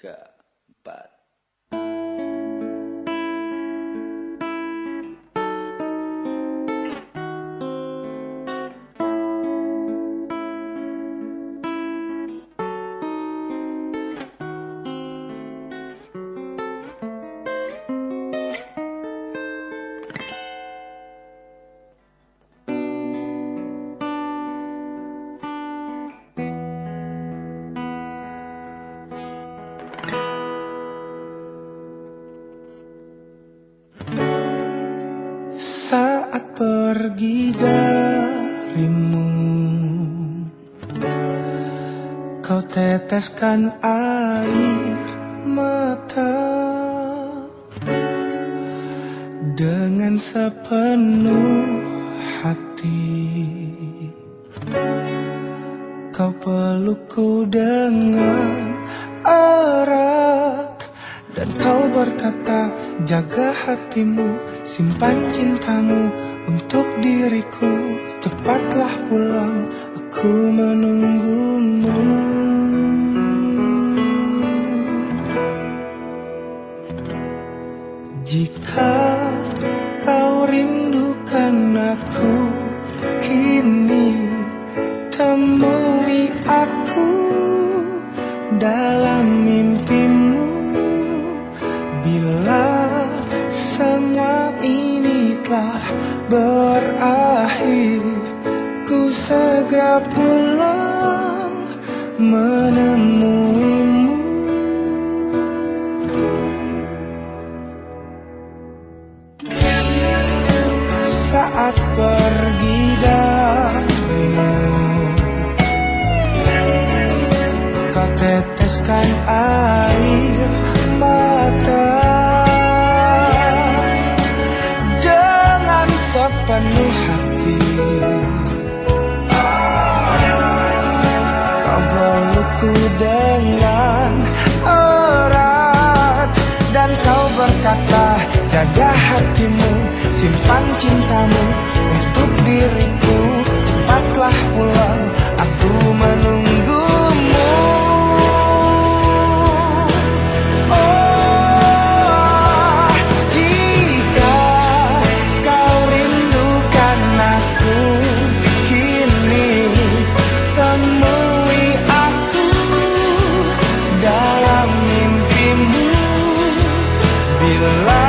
tiga, empat. Saat pergi darimu. Kau teteskan air mata Dengan sepenuh hati. Kau pelukku dengan erat Dan kau berkata jaga hatimu Simpan cintamu. Untuk diriku Cepatlah pulang. Aku menunggumu. Jika kau rindukan aku Kini temui berakhir Ku segera pulang menemuimu Jaga hatimu, simpan cintamu Untuk diriku. Cepatlah pulang, aku menunggumu. Oh, jika kau rindukan aku Kini temui aku Dalam mimpimu. Bila